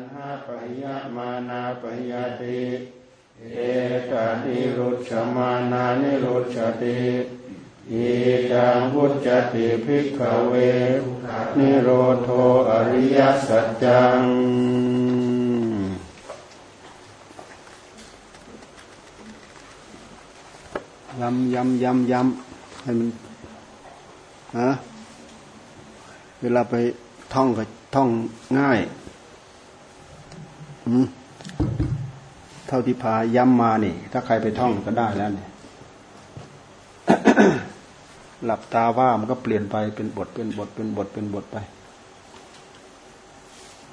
นหาปยะมานาปยาติเอตานิรุชมานานิรุชติอีตังพุจติภิกขเวนิโรโทอริยสัจจังยำยำยำยำให้มันฮะเวลาไปท่องก็ท่องง่าย เท่าที่พาย้ำมานี่ ถ้าใครไปท่องก็ได้แล้วเนี่ยหลับตาว่ามันก็เปลี่ยนไปเป็นบทเป็นบทเป็นบทเป็นบทไป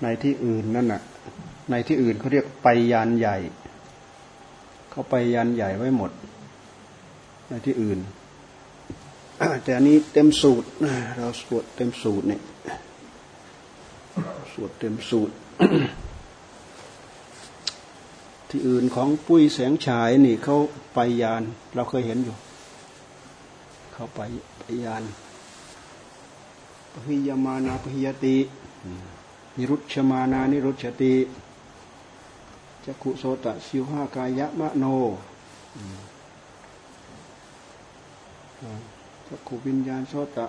ในที่อื่นนั่นน่ะ ในที่อื่นเขาเรียกไปยานใหญ่ เขาไปยานใหญ่ไว้หมด ในที่อื่นแต่อันนี้เต็มสูตรเราสวดเต็มสูตรเนี่ยสวดเต็มสูตร ที่อื่นของปุ้ยแสงฉายนี่เขาไปยาน เราเคยเห็นอยู่ เขาไปไปยานปหิยมานาปหิยติ นิรุชมานานิรุชติจักขุโสตะสิวหากายะมะโนจักขุวิญญาณโสตะ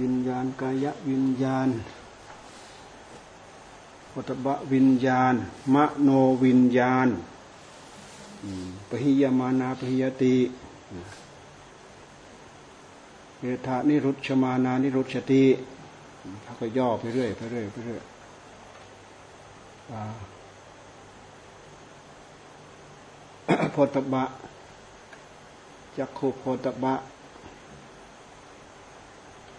วิญญาณกายะวิญญาณ วัตบะวิญญาณมะโนวิญญาณปหิยมานาปหิยติเอธานิรุชมานานิรุชติเขาก็ย่อไปเรื่อยไปเรื่อยไปเรื่อยโพธบะจักขุโพธบะ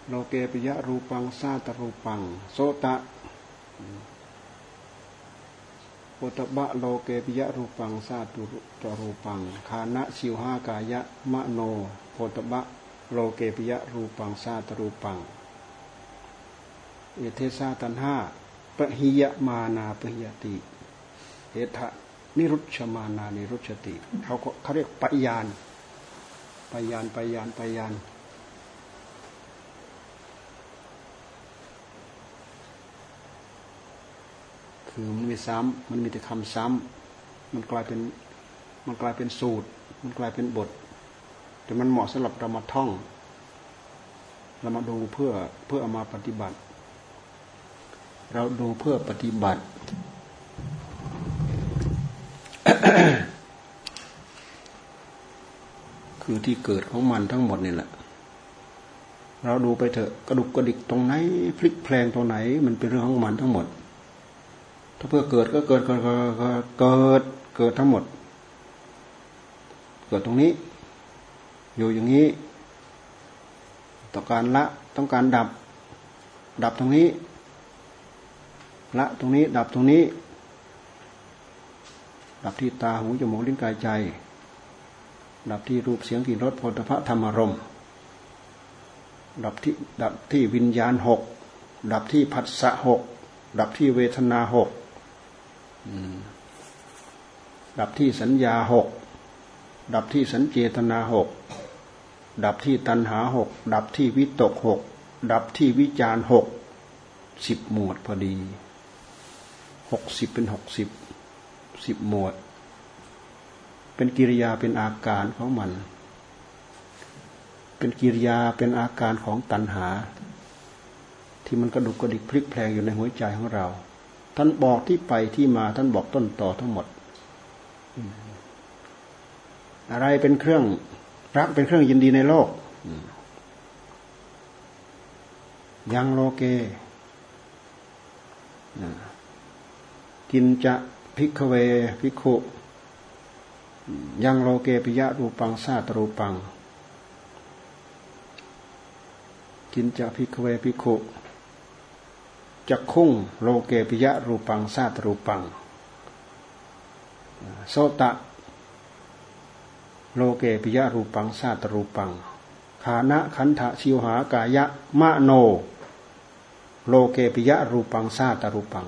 โลเกปิยะรูปังซาตรูปัง โสตะ โพธบะโลเกปิยะรูปังซาตุตรูปังคานะชิวหากายะมะโนโพธบะโลเกปิยะรูปังซาตรูปัง เอเทสาตันห้าปหิยะมานาปหิยติเอทะนิรุชมานานิรุชติเขาเขาเรียกปยานปยานปยานปยาน คือมันมีซ้ำมันมีแต่คำซ้ำมันกลายเป็นมันกลายเป็นสูตร มันกลายเป็นบท แต่มันเหมาะสำหรับเรามาท่อง เรามาดูเพื่อเพื่อเอามาปฏิบัติ เราดูเพื่อปฏิบัติ คือที่เกิดของมันทั้งหมดนี่แหละเราดูไปเถอะกระดุกกระดิกตรงไหนพลิกแพลงตรงไหน มันเป็นเรื่องของมันทั้งหมด ถ้าเพื่อเกิดก็เกิดเกิดเกิดเกิดเกิดทั้งหมด เกิดตรงนี้ อยู่อย่างนี้ ต้องการละต้องการดับ ดับตรงนี้ ละตรงนี้ ดับตรงนี้ ดับที่ตาหูจมูกลิ้นกายใจ ดับที่รูปเสียงกลิ่นรสผลิภัณฑ์ธรรมารมดับที่ดับที่วิญญาณหกดับที่ผัสสะหกดับที่เวทนาหก ดับที่สัญญาหก ดับที่สัญเจตนาหก ดับที่ตัณหาหก ดับที่วิตกหก ดับที่วิจารหก สิบหมวดพอดี หกสิบเป็นหกสิบ สิบหมวด เป็นกิริยาเป็นอาการของมัน เป็นกิริยาเป็นอาการของตัณหา ที่มันกระดุกกระดิกพลิกแพลงอยู่ในหัวใจของเรา ท่านบอกที่ไปที่มา ท่านบอกต้นต่อทั้งหมด อะไรเป็นเครื่องรักเป็นเครื่องยินดีในโลกยังโลเกกินจะพิกเวพิกุยังโลเกปิยะรูปังซาตรูปัง กินจะพิกเวพิกุ จักคุ้งโลเกปิยะรูปังซาตรูปัง โสตะ โลเกปิยะรูปังซาตรูปังขานะขันธะชิวหากายะมะโน โลเกปิยะรูปังซาตรูปัง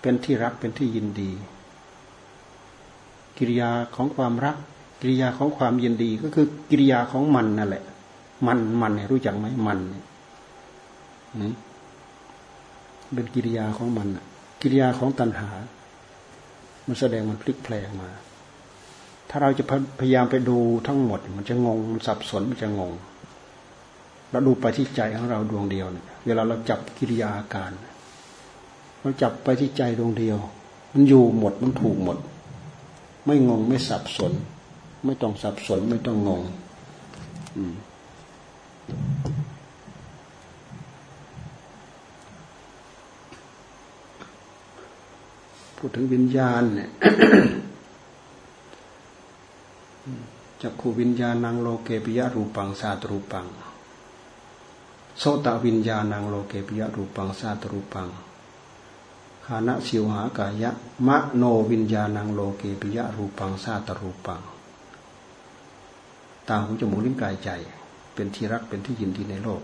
เป็นที่รักเป็นที่ยินดี กิริยาของความรัก กิริยาของความยินดีก็คือกิริยาของมันนั่นแหละ มันมันรู้จักไหมมันอื เป็นกิริยาของมันกิริยาของตัณหา มันแสดงมันพลิกแปลงมา ถ้าเราจะพยายามไปดูทั้งหมด มันจะงงมันสับสนมันจะงงเราดูไปที่ใจของเราดวงเดียวเนี่ยเวลาเราจับกิริยาอาการ เราจับไปที่ใจดวงเดียว มันอยู่หมดมันถูกหมด ไม่งงไม่สับสน ไม่ต้องสับสนไม่ต้องงง อืม พูดถึงวิญญาณเนี่ยจักขูวิญญาณังโลเกปิยะรูปังสาตรูปัง โสตวิญญาณังโลเกปิยะรูปังสาตรูปังขานะสิวหากายะมะโนวิญญาณังโลเกปิยะรูปังสาตรูปัง ตาหูจมูกลิ้นกายใจ เป็นที่รักเป็นที่ยินดีในโลก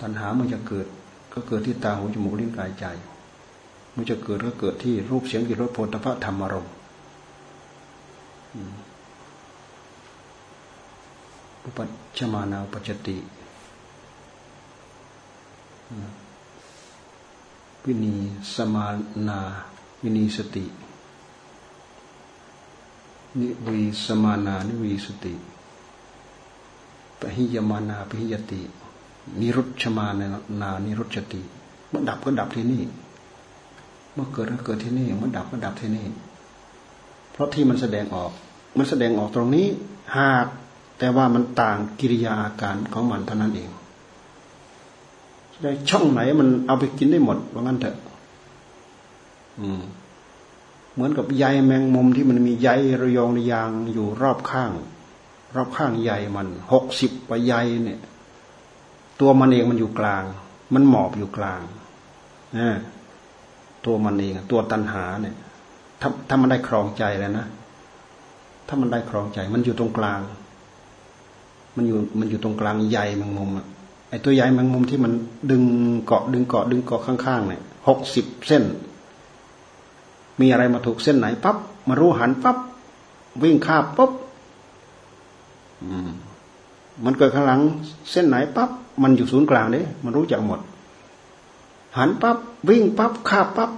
ตัณหามันจะเกิด ก็เกิดที่ตาหูจมูกลิ้นกายใจมันจะเกิดก็เกิดที่รูปเสียงกลิ่นรสโผฏฐะธรรมารมณ์อุปปัชชะมานา อุปปัชชะตินิวิสะมานานิวิสะติ นิวิสะมานา นิวิสะติ ปะหิยยะมานา ปะหิยยะติ นิรุชฌะมานานิรุชฌะติเมื่อดับก็ดับที่นี่ เมื่อเกิดก็เกิดที่นี่ เมื่อดับก็ดับที่นี่ เพราะที่มันแสดงออก มันแสดงออกตรงนี้ หากแต่ว่ามันต่างกิริยาอาการของมันเท่านั้นเองได้ช่องไหนมันเอาไปกินได้หมดว่างั้นเถอะ อืม เหมือนกับใยแมงมุมที่มันมีใยระยองระยางอยู่รอบข้าง รอบข้างใยมันหกสิบกว่าใยเนี่ย ตัวมันเองมันอยู่กลาง มันหมอบอยู่กลางนะตัวมันเองตัวตัณหาเนี่ยถ้าถ้ามันได้ครองใจแล้วนะถ้ามันได้ครองใจ มันอยู่ตรงกลาง มันอยู่มันอยู่ตรงกลางใหญ่แมงมุมอะไอตัวใหญ่แมงมุมที่มันดึงเกาะดึงเกาะดึงเกาะข้างๆเนี่ยหกสิบเส้น มีอะไรมาถูกเส้นไหนปั๊บมารู้หันปั๊บวิ่งข้าปั๊บมันเกิดข้างหลัง เส้นไหนปั๊บ มันอยู่ศูนย์กลางเนี่มันรู้จักหมด หันปับ๊บวิ่งปับ๊บข้าปับ๊บ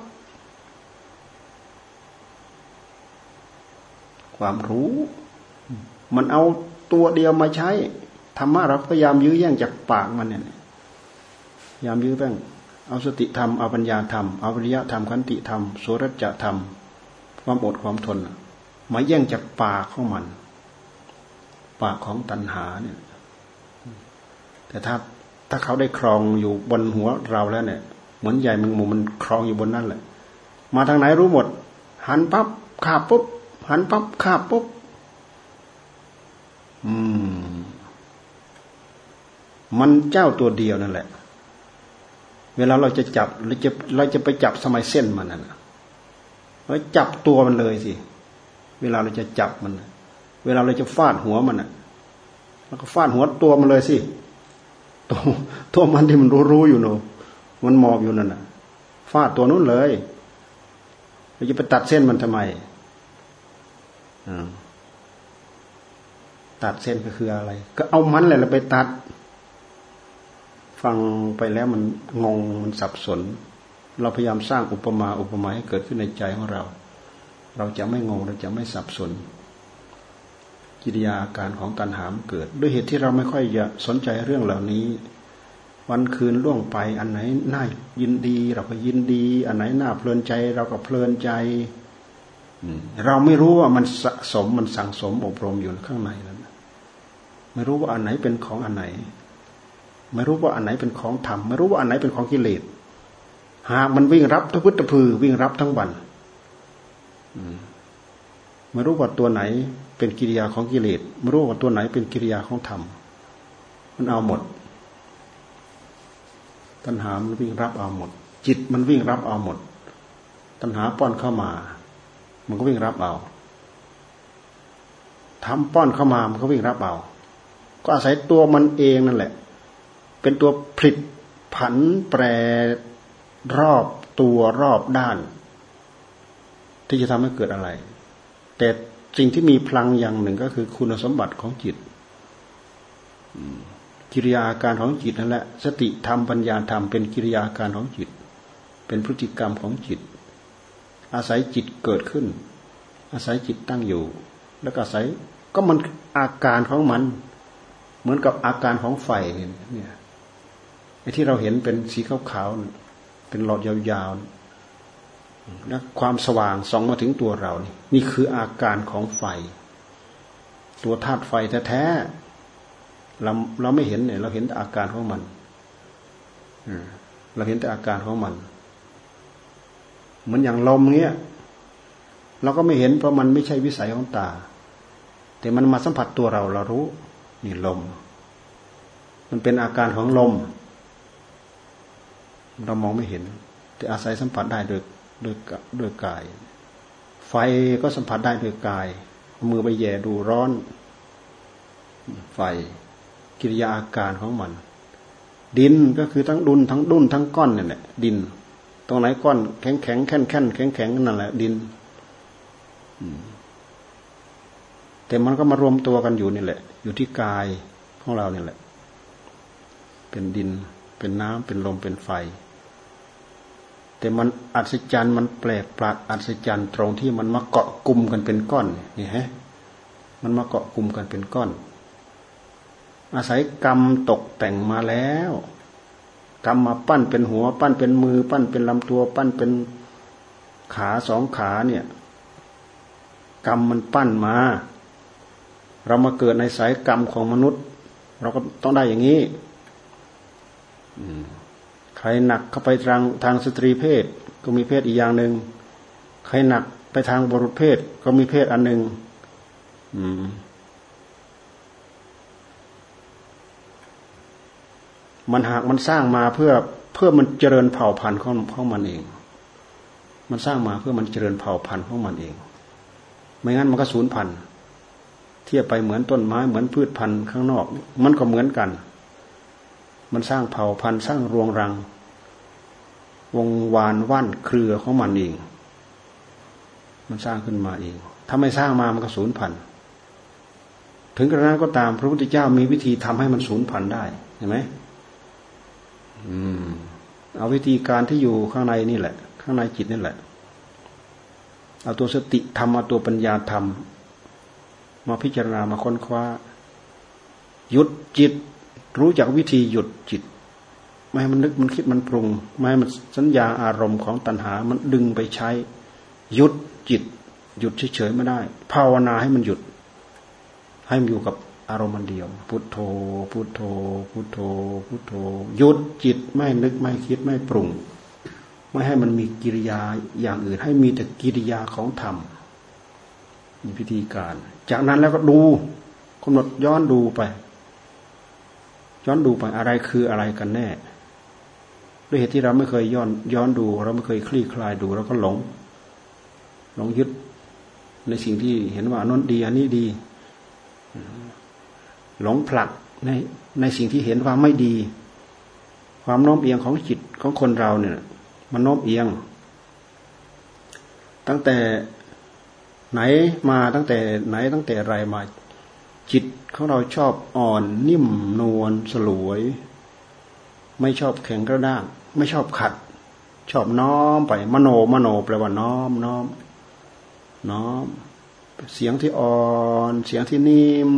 ความรู้ มันเอาตัวเดียวมาใช้ธรรมะเราพยายามยื้อแย่งจากปากมันเนี่ยพยายามยื้อแป้งเอาสติธรรมเอาปัญญาธรรมเอาวิริยะธรรมขันติธรรมโสรจะธรรม ความอดความทนมาแย่งจากปากของมัน ปากของตัณหาเนี่ย แต่ถ้า ถ้าเขาได้ครองอยู่บนหัวเราแล้วเนี่ย เหมือนใหญ่มึงมุมมันครองอยู่บนนั่นแหละ มาทางไหนรู้หมด หันปั๊บขาปุ๊บหันปั๊บขาปุ๊บอืม มันเจ้าตัวเดียวนั่นแหละ เวลาเราจะจับเราจะเราจะไปจับสมัยเส้นมันนั่นเราจับตัวมันเลยสิ เวลาเราจะจับมัน เวลาเราจะฟาดหัวมันอะ แล้วก็ฟาดหัวตัวมันเลยสิ ตัวตัวมันที่มันรู้รู้อยู่เนาะมันหมอบอยู่นั่นน่ะฟาดตัวนู้นเลยเราจะไปตัดเส้นมันทำไมตัดเส้นก็คืออะไร ก็เอามันแหละเราไปตัด ฟังไปแล้วมันงงมันสับสน เราพยายามสร้างอุปมาอุปไมยให้เกิดขึ้นในใจของเรา เราจะไม่งงเราจะไม่สับสน กิริยาการของตัณหามเกิด ด้วยเหตุที่เราไม่ค่อยจะสนใจเรื่องเหล่านี้ วันคืนล่วงไปอันไหนน่ายินดีเราก็ยินดี อันไหนน่าเพลินใจ เราก็เพลินใจเราไม่รู้ว่ามันสะสมมันสั่งสมอบรมอยู่ข้างในนั้นไม่รู้ว่าอันไหนเป็นของอันไหน ไม่รู้ว่าอันไหนเป็นของธรรมไม่รู้ว่าอันไหนเป็นของกิเลสหากมันวิ่งรับทุพุทธพือวิ่งรับทั้งวัน ไม่รู้ว่าตัวไหนเป็นกิริยาของกิเลสไม่รู้ว่าตัวไหนเป็นกิริยาของธรรม มันเอาหมด ตัณหามันวิ่งรับเอาหมด จิตมันวิ่งรับเอาหมด ตัณหาป้อนเข้ามา มันก็วิ่งรับเอาทำป้อนเข้ามามันก็วิ่งรับเอา ก็อาศัยตัวมันเองนั่นแหละ เป็นตัวผลิตผันแปรรอบตัวรอบด้าน ที่จะทำให้เกิดอะไร แต่สิ่งที่มีพลังอย่างหนึ่งก็คือคุณสมบัติของจิตกิริยาการของจิตนั่นแหละสติธรรมปัญญาธรรมเป็นกิริยาการของจิต เป็นพฤติกรรมของจิต อาศัยจิตเกิดขึ้น อาศัยจิตตั้งอยู่ แล้วก็อาศัยก็มันอาการของมัน เหมือนกับอาการของไฟเนี่ยไอ้ที่เราเห็นเป็นสีขาวๆเป็นหลอดยาวๆ นะความสว่างส่องมาถึงตัวเรานี่นี่คืออาการของไฟ ตัวธาตุไฟแท้ๆเราเราไม่เห็นเนี่ย เราเห็นแต่อาการของมันเราเห็นแต่อาการของมันเหมือนอย่างลมเนี้ย เราก็ไม่เห็นเพราะมันไม่ใช่วิสัยของตา แต่มันมาสัมผัสตัวเราเรารู้ นี่ลม มันเป็นอาการของลม เรามองไม่เห็น แต่อาศัยสัมผัสได้โดย โดยโดยกาย ไฟก็สัมผัสได้โดยกาย มือไปแย่ดูร้อน ไฟกิริยาอาการของมัน ดินก็คือทั้งดุนทั้งดุนทั้งก้อนนี่แหละดิน ตรงไหนก้อนแข็งแข็งแข็งแข็งแข็งแข็งนั่นแหละ ดินแต่มันก็มารวมตัวกันอยู่นี่แหละ อยู่ที่กายของเราเนี่ยแหละ เป็นดิน เป็นน้ำเป็นลมเป็นไฟ แต่มันอัศจรรย์มันแปลกประหลาดอัศจรรย์ตรงที่มันมาเกาะกลุ่มกันเป็นก้อนนี่ฮะมันมาเกาะกลุ่มกันเป็นก้อน อาศัยกรรมตกแต่งมาแล้ว กรรมมาปั้นเป็นหัว ปั้นเป็นมือ ปั้นเป็นลำตัว ปั้นเป็นขาสองขาเนี่ย กรรมมันปั้นมา เรามาเกิดในสายกรรมของมนุษย์ เราก็ต้องได้อย่างนี้ อืม ใครหนักเข้าไปทางทางสตรีเพศ ก็มีเพศอีกอย่างหนึ่งใครหนักไปทางบุรุษเพศ ก็มีเพศอันหนึ่งมันหากมันสร้างมาเพื่อเพื่อมันเจริญเผ่าพันธุ์ของของมันเอง มันสร้างมาเพื่อมันเจริญเผ่าพันธุ์ของมันเอง ไม่งั้นมันก็สูญพันธุ์เทียบไปเหมือนต้นไม้เหมือนพืชพันธุ์ข้างนอก มันก็เหมือนกัน มันสร้างเผ่าพันธุ์สร้างรวงรัง วงวานว่านเครือของมันเอง มันสร้างขึ้นมาเอง ถ้าไม่สร้างมามันก็สูญพันธุ์ถึงกระนั้นก็ตามพระพุทธเจ้ามีวิธีทำให้มันสูญพันธุ์ได้เห็นไหมอืม เอาวิธีการที่อยู่ข้างในนี่แหละ ข้างในจิตนี่แหละ เอาตัวสติธรรมเอาตัวปัญญาธรรมมาพิจารณามาค้นคว้า ยุดจิต รู้จักวิธีหยุดจิต ไม่ให้มันนึกมันคิดมันปรุง ไม่ให้มันสัญญาอารมณ์ของตัณหา มันดึงไปใช้ หยุดจิต หยุดเฉยๆไม่ได้ ภาวนาให้มันหยุด ให้มันอยู่กับอารมณ์มันเดียว พุทโธ พุทโธ พุทโธ พุทโธ หยุดจิตไม่นึกไม่คิดไม่ปรุง ไม่ให้มันมีกิริยาอย่างอื่น ให้มีแต่กิริยาของธรรมมีพิธีการ จากนั้นแล้วก็ดูกำหนดย้อนดูไป ย้อนดูไปอะไรคืออะไรกันแน่ ด้วยเหตุที่เราไม่เคยย้อนย้อนดูเราไม่เคยคลี่คลายดูเราก็หลงหลงยึดในสิ่งที่เห็นว่านั้นดีอันนี้ดี หลงผลักในในสิ่งที่เห็นว่าไม่ดี ความโน้มเอียงของจิตของคนเราเนี่ย มันโน้มเอียง ตั้งแต่ไหนมาตั้งแต่ไหนตั้งแต่ไรมา จิตของเราชอบอ่อนนิ่มนวลสลวย ไม่ชอบแข็งกระด้าง ไม่ชอบขัด ชอบน้อมไป มโนมโนแปลว่าน้อมน้อมน้อม เสียงที่อ่อน เสียงที่นิ่ม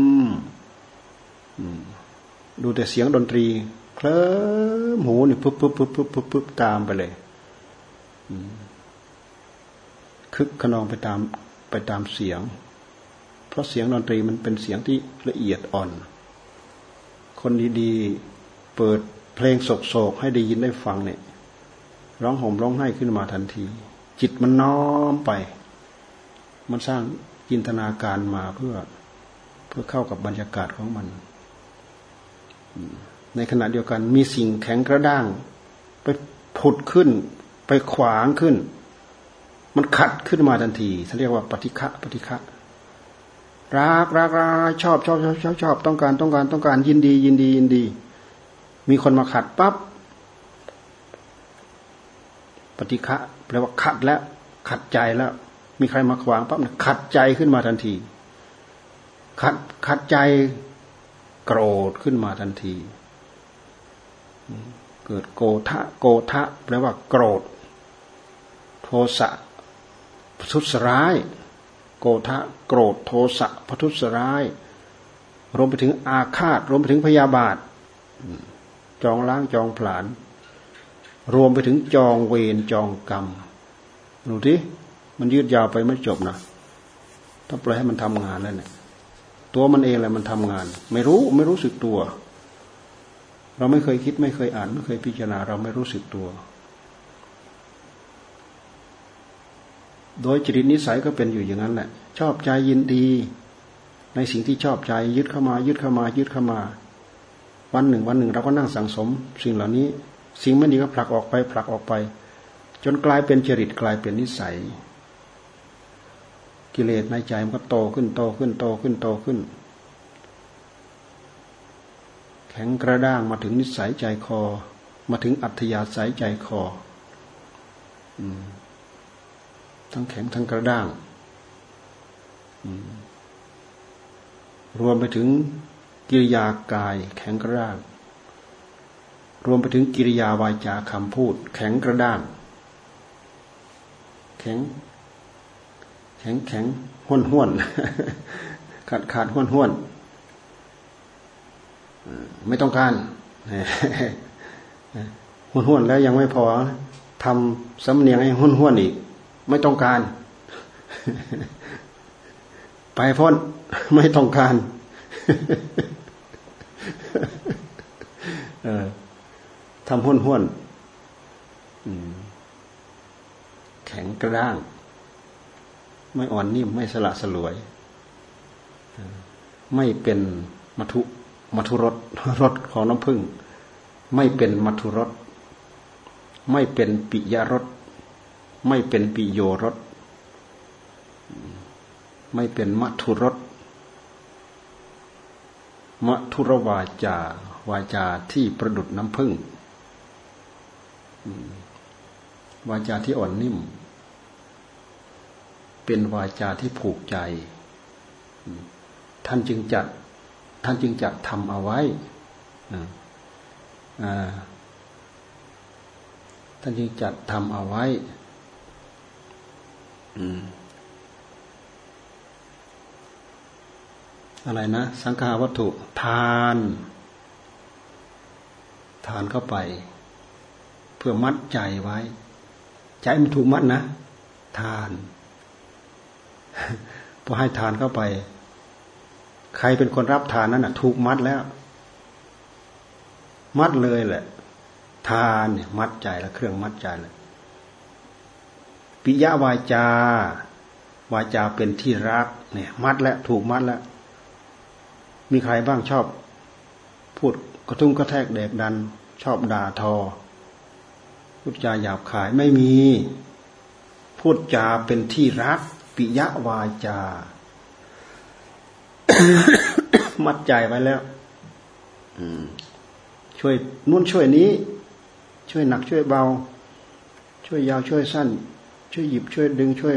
ดูแต่เสียงดนตรีเคลิ้มหูนี่ปุ๊บปุ๊บปุ๊บปุ๊บปุ๊บปุ๊บตามไปเลยคึกขนองไปตามไปตามเสียง เพราะเสียงดนตรีมันเป็นเสียงที่ละเอียดอ่อน คนดีๆเปิดเพลงโศกๆให้ได้ยินได้ฟังเนี่ยร้องห่มร้องไห้ขึ้นมาทันที จิตมันน้อมไป มันสร้างจินตนาการมาเพื่อเพื่อเข้ากับบรรยากาศของมัน ในขณะเดียวกันมีสิ่งแข็งกระด้าง ไปผุดขึ้น ไปขวางขึ้น มันขัดขึ้นมาทันทีเขาเรียกว่าปฏิฆะปฏิฆะ รักรักรักชอบชอบชอบชอบชอบต้องการต้องการต้องการยินดี ยินดียินดี มีคนมาขัดปั๊บปฏิฆะแปลว่าขัดแล้ว ขัดใจแล้ว มีใครมาขวางปั๊บขัดใจขึ้นมาทันที ขัดขัดใจโกรธขึ้นมาทันที เกิดโกทะโกทะแปลว่าโกรธ โทสะพทุสร้าย โกทะโกรธโทสะพทุสร้าย รวมไปถึงอาฆาต รวมไปถึงพยาบาท จองล้างจองผลาญรวมไปถึงจองเวรจองกรรมดูที่มันยืดยาวไปไม่จบนะถ้าปล่อยให้มันทำงานแล้วเนี่ยตัวมันเองแหละมันทำงาน ไม่รู้ไม่รู้สึกตัว เราไม่เคยคิดไม่เคยอ่าน ไม่เคยพิจารณา เราไม่รู้สึกตัว โดยจริตนิสัยก็เป็นอยู่อย่างนั้นแหละ ชอบใจยินดี ในสิ่งที่ชอบใจยึดเข้ามา ยึดเข้ามายึดเข้ามา วันหนึ่ง วันหนึ่ง เราก็นั่งสังสม สิ่งเหล่านี้ สิ่งไม่ดีก็ผลักออกไปผลักออกไป จนกลายเป็นจริตกลายเป็นนิสัย กิเลสในใจมันก็โตขึ้นโตขึ้นโตขึ้นโตขึ้น แข็งกระด้างมาถึงนิสัยใจคอ มาถึงอัธยาศัยใจคอ ทั้งแข็งทั้งกระด้างรวมไปถึงกิริยากาย แข็งกระด้าง รวมไปถึงกิริยาวาจาคำพูด แข็งกระด้าง แข็ง แข็งแข็งห้วนห้วนขาดขาดห้วนห้วนไม่ต้องการห้วนห้วนแล้วยังไม่พอทำสำเนียงให้ห้วนห้วนอีก ไม่ต้องการ ไปพ้นไม่ต้องการทำห้วนห้วนแข็งกระด้าง ไม่อ่อนนิ่ม ไม่สละสลวย ไม่เป็นมัทุมัทุรสรสของน้ำผึ้งไม่เป็นมัทุรสไม่เป็นปิยรส ไม่เป็นปิโยรสไม่เป็นมัทุรสมัทุรวาจา วาจาที่ประดุดน้ำผึ้งวาจาที่อ่อนนิ่ม เป็นวาจาที่ผูกใจ ท่านจึงจัด ท่านจึงจัดทำเอาไว้ท่านจึงจัดทำเอาไว้ อะไรนะ สังขาวัตถุทาน ทานเข้าไป เพื่อมัดใจไว้ ใจมันถูกมัดนะ ทานพอให้ทานเข้าไป ใครเป็นคนรับทานนั้นอะถูกมัดแล้ว มัดเลยแหละ ทานเนี่ยมัดใจแล้วเครื่องมัดใจเลย ปิยวาจา วาจาเป็นที่รักเนี่ย มัดแล้วถูกมัดแล้ว มีใครบ้างชอบ พูดกระทุ่งกระแทกเด็กดัน ชอบด่าทอ พูดจาหยาบขายไม่มี พูดจาเป็นที่รัก ปิยวาจา มัดใจไว้แล้วช่วยนุ่นช่วยนี้ ช่วยหนักช่วยเบา ช่วยยาวช่วยสั้น ช่วยหยิบช่วยดึงช่วย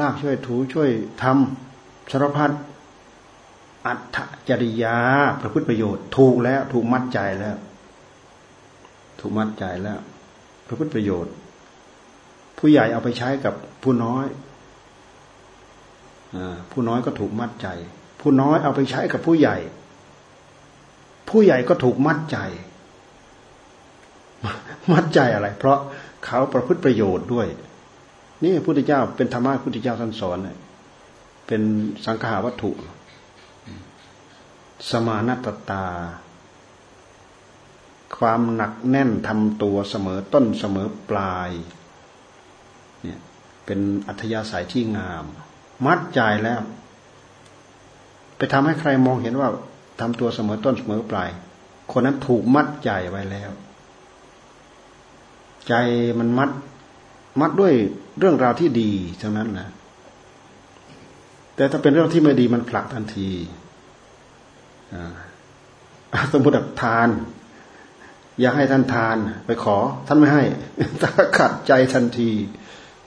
ลากช่วยถูช่วยทำสารพัดอัตจริยาประพฤติประโยชน์ ถูกแล้วถูกมัดใจแล้ว ถูกมัดใจแล้ว ประพฤติประโยชน์ ผู้ใหญ่เอาไปใช้กับผู้น้อยผู้น้อยก็ถูกมัดใจ ผู้น้อยเอาไปใช้กับผู้ใหญ่ ผู้ใหญ่ก็ถูกมัดใจ มัดใจอะไร เพราะเขาประพฤติประโยชน์ด้วย นี่พระพุทธเจ้าเป็นธรรมะพระพุทธเจ้าท่านสอนเเป็นสังขาวัตถุ สมานัตตา ความหนักแน่นทำตัวเสมอต้นเสมอปลายเนี่ยเป็นอัธยาศัยที่งาม มัดใจแล้ว ไปทำให้ใครมองเห็นว่าทำตัวเสมอต้นเสมอปลาย คนนั้นถูกมัดใจไว้แล้ว ใจมันมัด มัดด้วย เรื่องราวที่ดีทั้งนั้นนะแต่ถ้าเป็นเรื่องที่ไม่ดีมันผลักทันทีสมมติแบบทาน อยากให้ท่านทาน ไปขอ ท่านไม่ให้ถ้าขัดใจทันที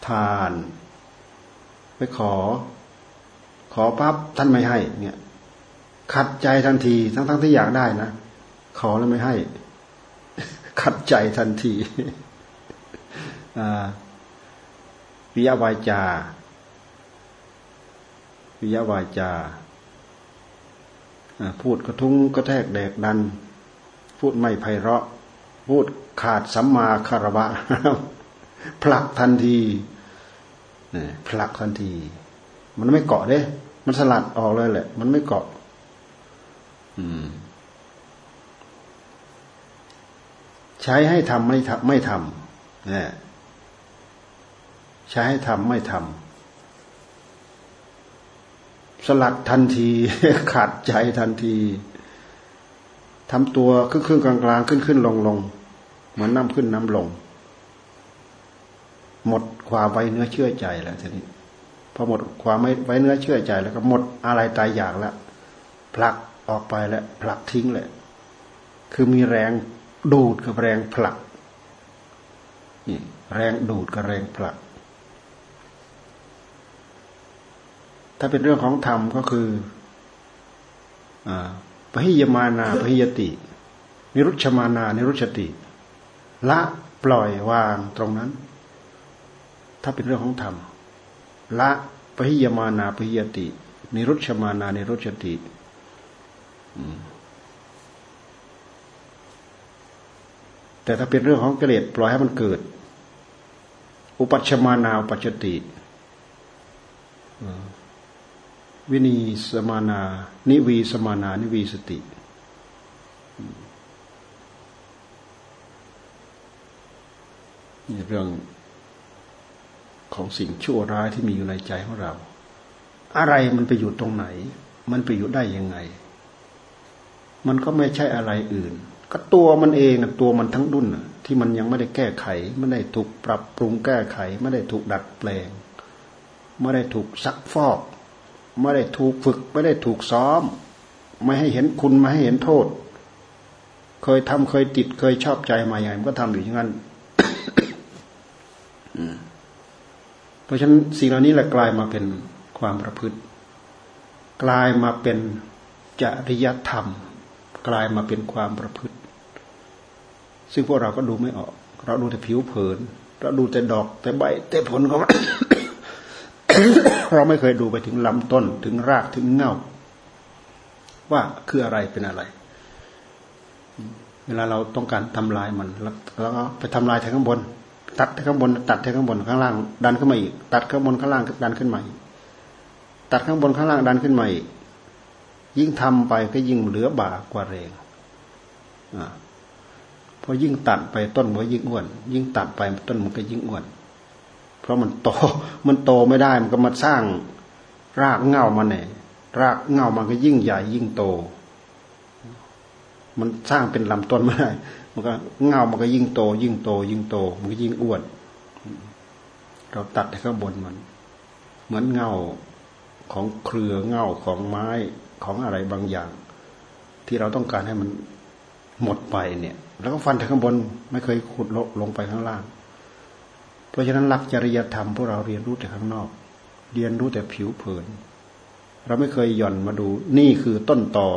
ทาน ไปขอ ขอปั๊บท่านไม่ให้ เนี่ย ขัดใจทันที ทั้งๆทที่อยากได้นะขอแล้วไม่ให้ ขัดใจทันที ปิยวาจาปิยวาจา พูดกระทุ้งกระแทกแดกดัน พูดไม่ไพเราะ พูดขาดสัมมาคารวะผลักทันทีผลักทันที มันไม่เกาะเด้ มันสลัดออกเลยแหละ มันไม่เกาะ อืม ใช้ให้ทำไม่ทำไม่ทำเนี่ย ใช้ให้ทำไม่ทำสลัดทันที ขาดใจทันทีทำตัวครึ่งครึ่งกลางกลางขึ้นขึ้นลงลงเหมือนน้ำขึ้นน้ำลง หมดความไว้เนื้อเชื่อใจแล้วทีนี้พอหมดความไม่ไว้เนื้อเชื่อใจแล้วก็หมดอะไรตายอยากแล้วผลักออกไปแล้วผลักทิ้งเลยคือมีแรงดูดกับแรงผลักนี่แรงดูดกับแรงผลัก ถ้าเป็นเรื่องของธรรมก็คือปหิยมานาปหิยติ นิรุชมานานิรุชติ ละปล่อยวางตรงนั้น ถ้าเป็นเรื่องของธรรม ละปหิยมานาปหิยติ นิรุชมานานิรุชติแต่ถ้าเป็นเรื่องของกิเลสปล่อยให้มันเกิด อุปัชมานาอุปัชติ วินีสมานา นิวีสมานา นิวีสตินี่เรื่องของสิ่งชั่วร้ายที่มีอยู่ในใจของเรา อะไรมันไปอยู่ตรงไหน มันไปอยู่ได้ยังไง มันก็ไม่ใช่อะไรอื่น ก็ตัวมันเองตัวมันทั้งดุนที่มันยังไม่ได้แก้ไข ไม่ได้ถูกปรับปรุงแก้ไข ไม่ได้ถูกดัดแปลง ไม่ได้ถูกซักฟอก ไม่ได้ถูกฝึกไม่ได้ถูกซ้อม ไม่ให้เห็นคุณไม่ให้เห็นโทษ เคยทำเคยติดเคยชอบใจมาอย่างไรมันก็ทำอยู่อย่างนั้นเพราะฉะนั้นสิ่งเหล่านี้แหละกลายมาเป็นความประพฤติ กลายมาเป็นจริยธรรม กลายมาเป็นความประพฤติ ซึ่งพวกเราก็ดูไม่ออก เราดูแต่ผิวเผิน เราดูแต่ดอกแต่ใบแต่ผลของมัน เราไม่เคยดูไปถึงลำต้นถึงรากถึงเงาว่าคืออะไรเป็นอะไร เวลาเราต้องการทำลายมันแล้วก็ไปทำลายทางข้างบน ตัดทางข้างบน ตัดทางข้างบนข้างล่าง ดันขึ้นมาอีก ตัดข้างบนข้างล่างดันขึ้นมาอีกตัดข้างบนข้างล่างดันขึ้นมาอีกยิ่งทำไปก็ยิ่งเหลือบากว่าแรงอ่าพอยิ่งตัดไปต้นมันก็ยิ่งอ้วน ยิ่งตัดไปต้นมันก็ยิ่งอ้วน เพราะมันโต มันโตไม่ได้มันก็มาสร้างรากเง่ามันเนี่ยรากเง่ามันก็ยิ่งใหญ่ยิ่งโต มันสร้างเป็นลำต้นไม่ได้ มันก็เง่ามันก็ยิ่งโต ยิ่งโต ยิ่งโต มันก็ยิ่งอ้วน เราตัดข้างบนมัน เหมือนเง่าของเครือเง่าของไม้ของอะไรบางอย่าง ที่เราต้องการให้มันหมดไปเนี่ย แล้วก็ฟันแต่ข้างบนไม่เคยขุดลลงไปข้างล่าง เพราะฉะนั้นหลักจริยธรรมพวกเราเรียนรู้แต่ข้างนอก เรียนรู้แต่ผิวเผิน เราไม่เคยหย่อนมาดูนี่คือต้นต่อ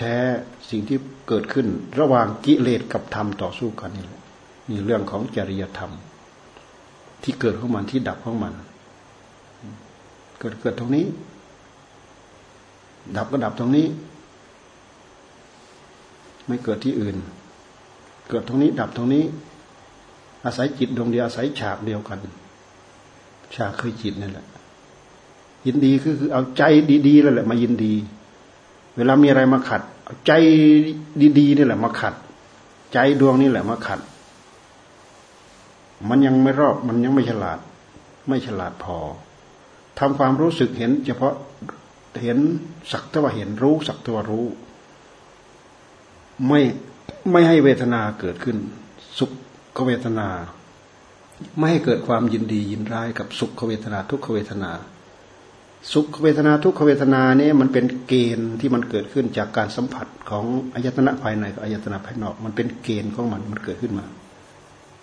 แท้ๆสิ่งที่เกิดขึ้น ระหว่างกิเลสกับธรรมต่อสู้กันนี่แหละนี่เรื่องของจริยธรรม ที่เกิดของมันที่ดับของมัน เกิดเกิดตรงนี้ ดับก็ดับตรงนี้ ไม่เกิดที่อื่น เกิดตรงนี้ดับตรงนี้ อาศัยจิตดวงเดียวอาศัยฉากเดียวกัน ฉากคือจิตนั่นแหละ ยินดีคือคือเอาใจดีๆแล้วแหละมายินดี เวลามีอะไรมาขัด เอาใจดีๆนี่แหละมาขัด ใจดวงนี่แหละมาขัด มันยังไม่รอบมันยังไม่ฉลาด ไม่ฉลาดพอทำความรู้สึกเห็น เฉพาะเห็นสักแต่ว่าเห็นรู้สักแต่ว่ารู้ ไม่ไม่ให้เวทนาเกิดขึ้น สุข เวทนา ไม่ให้เกิดความยินดียินร้ายกับสุขเวทนาทุกขเวทนา สุขเวทนาทุกขเวทนาเนี่ยมันเป็นเกณฑ์ที่มันเกิดขึ้นจากการสัมผัสของอายตนะภายในกับอายตนะภายนอก มันเป็นเกณฑ์ของมันมันเกิดขึ้นมา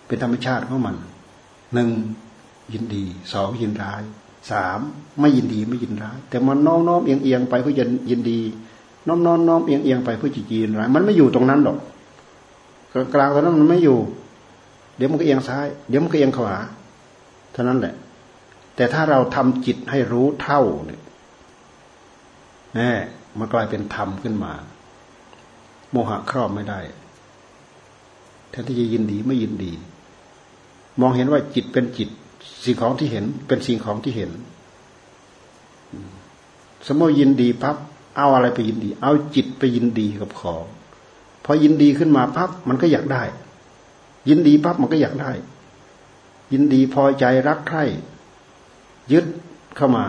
เป็นธรรมชาติของมันหนึ่งยินดีสองยินร้ายสามไม่ยินดีไม่ยินร้าย แต่มันน้อมน้อมเอียงเอียงไปเพื่อจะยินดี น้อมน้อมน้อมเอียงเอียงไปเพื่อจะจีนร้าย มันไม่อยู่ตรงนั้นหรอกกลางๆตอนนั้นมันไม่อยู่ ดี๋ยวมันก็เอียงซ้าย เดี๋ยวมันก็เอียงขวาเท่านั้นแหละ แต่ถ้าเราทำจิตให้รู้เท่าเนี่ยแน่มันกลายเป็นธรรมขึ้นมา โมหะครอบไม่ได้แทนที่จะยินดีไม่ยินดี มองเห็นว่าจิตเป็นจิต สิ่งของที่เห็น เป็นสิ่งของที่เห็น สมมติยินดีปั๊บเอาอะไรไปยินดี เอาจิตไปยินดีกับของพอยินดีขึ้นมาปั๊บมันก็อยากได้ ยินดีปั๊บมันก็อยากได้ ยินดีพอใจรักใคร่ยึดเข้ามา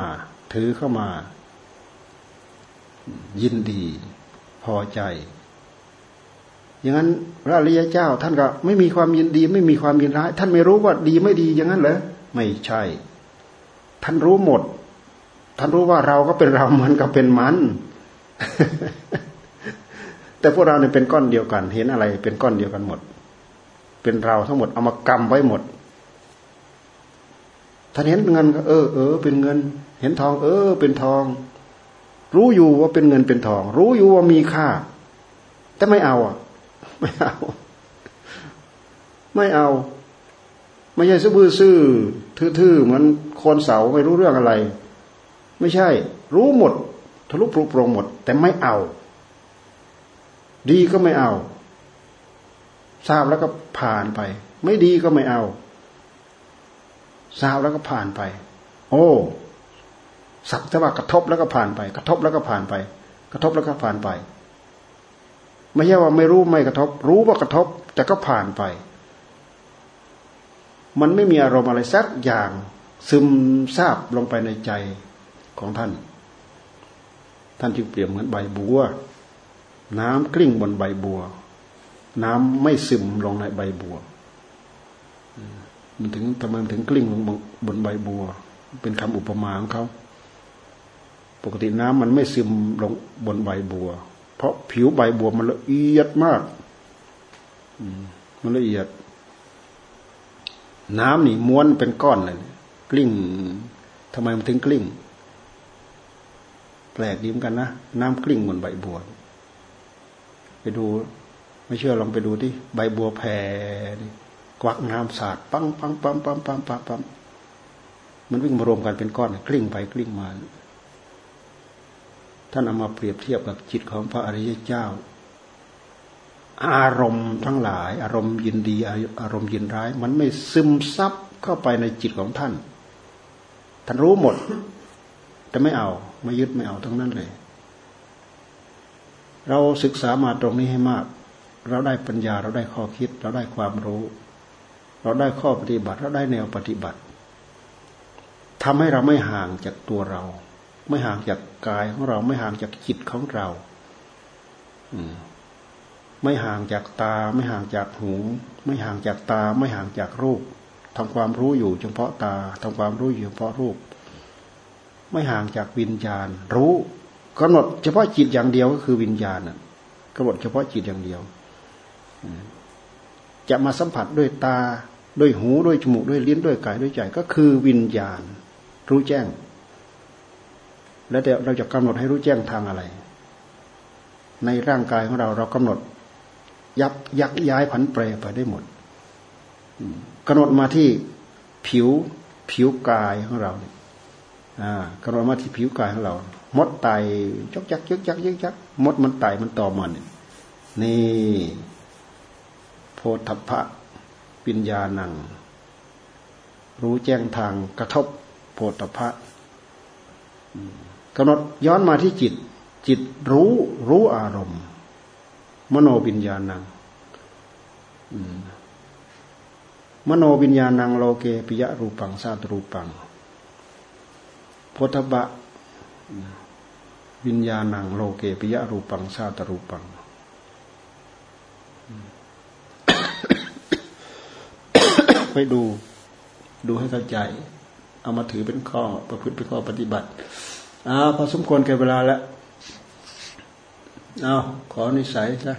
ถือเข้ามา ยินดี พอใจ อย่างนั้นพระอริยเจ้า ท่านก็ไม่มีความยินดี ไม่มีความยินร้าย ท่านไม่รู้ว่าดีไม่ดีอย่างนั้นเหรอไม่ใช่ ท่านรู้หมด ท่านรู้ว่าเราก็เป็นเรามันก็เป็นมันแต่พวกเราเนี่ยเป็นก้อนเดียวกัน เห็นอะไรเป็นก้อนเดียวกันหมด เป็นเราทั้งหมดเอามากำไว้หมดท่านเห็นเงินก็เออเออเป็นเงิน เห็นทอง เออ เป็นทอง รู้อยู่ว่าเป็นเงินเป็นทอง รู้อยู่ว่ามีค่า แต่ไม่เอาอะ ไม่เอา ไม่เอา ไม่ใช่ซื่อซื่อทื่อๆเหมือนคนเสาไม่รู้เรื่องอะไร ไม่ใช่ รู้หมดทะลุปรุโปรงหมด แต่ไม่เอา ดีก็ไม่เอา ทราบแล้วก็ผ่านไป ไม่ดีก็ไม่เอาทราบแล้วก็ผ่านไป โอ้สักแต่ว่ากระทบแล้วก็ผ่านไป กระทบแล้วก็ผ่านไป กระทบแล้วก็ผ่านไป ไม่ใช่ว่าไม่รู้ไม่กระทบ รู้ว่ากระทบ แต่ก็ผ่านไป มันไม่มีอารมณ์อะไรสักอย่างซึมซาบลงไปในใจของท่าน ท่านจึงเปรียบเหมือนใบบัว น้ำกลิ้งบนใบบัว น้ำไม่ซึมลงในใบบัวมันถึงทำไมถึงกลิ้งลงบนใบบัว เป็นคำอุปมาของเขาปกติน้ำมันไม่ซึมลงบนใบบัว เพราะผิวใบบัวมันละเอียดมากมันละเอียด น้ำนี่ม้วนเป็นก้อนเลยกลิ้งทำไมมันถึงกลิ้ง แปลกดีเหมือนกันนะน้ำกลิ้งบนใบบัวไปดู ไม่เชื่อลองไปดูที่ใบบัวแผ่ดิกวักน้ำสาดปังปังปังปังปังปังปังมันวิ่งมารวมกันเป็นก้อนกลิ้งไปกลิ้งมาท่านเอามาเปรียบเทียบกับจิตของพระอริยเจ้า อารมณ์ทั้งหลาย อารมณ์ยินดี อารมณ์ยินร้าย มันไม่ซึมซับเข้าไปในจิตของท่าน ท่านรู้หมด แต่ไม่เอา ไม่ยึดไม่เอาทั้งนั้นเลย เราศึกษามาตรงนี้ให้มาก เราได้ปัญญาเราได้ข้อคิด เราได้ความรู้ เราได้ข้อปฏิบัติ เราได้แนวปฏิบัติทำให้เราไม่ห่างจากตัวเรา ไม่ห่างจากกายของเราไม่ห่างจากจิตของเราไม่ห่างจากตา ไม่ห่างจากหู ไม่ห่างจากตา ไม่ห่างจากรูปทำความรู้อยู่เฉพาะตาทำความรู้อยู่เฉพาะรูป ไม่ห่างจากวิญญาณ รู้กำหนดเฉพาะจิตอย่างเดียวก็คือวิญญาณกำหนดเฉพาะจิตอย่างเดียว จะมาสัมผัสด้วยตาด้วยหูด้วยจมูกด้วยลิ้นด้วยกายด้วยใจ ก็คือวิญญาณ รู้แจ้ง แล้วเราจะกำหนดให้รู้แจ้งทางอะไร ในร่างกายของเราเรากำหนด ยับยักย้ายผันเปรไปได้หมดกำหนดมาที่ผิวผิวกายของเราเนี่ยกำหนดมาที่ผิวกายของเรา มดไตจกจักยึกจักยึกจักมดมันไตมันตอมันนี่ พธพะปิญญาณัง รู้แจ้งทางกระทบโพธพะกำหนดย้อนมาที่จิต จิตรู้รู้อารมณ์ มโนวิญญาณังมโนวิญญาณังโลเกปิยะรูปังซาตรูปังโพธบะวิญญาณังโลเกปิยะรูปังซาตรูปัง ไปดู ดูให้เข้าใจ เอามาถือเป็นข้อ ประพฤติเป็นข้อปฏิบัติอ้าวพอสมควรแก่เวลาแล้วเอาขอนิสัยซะ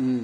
อืม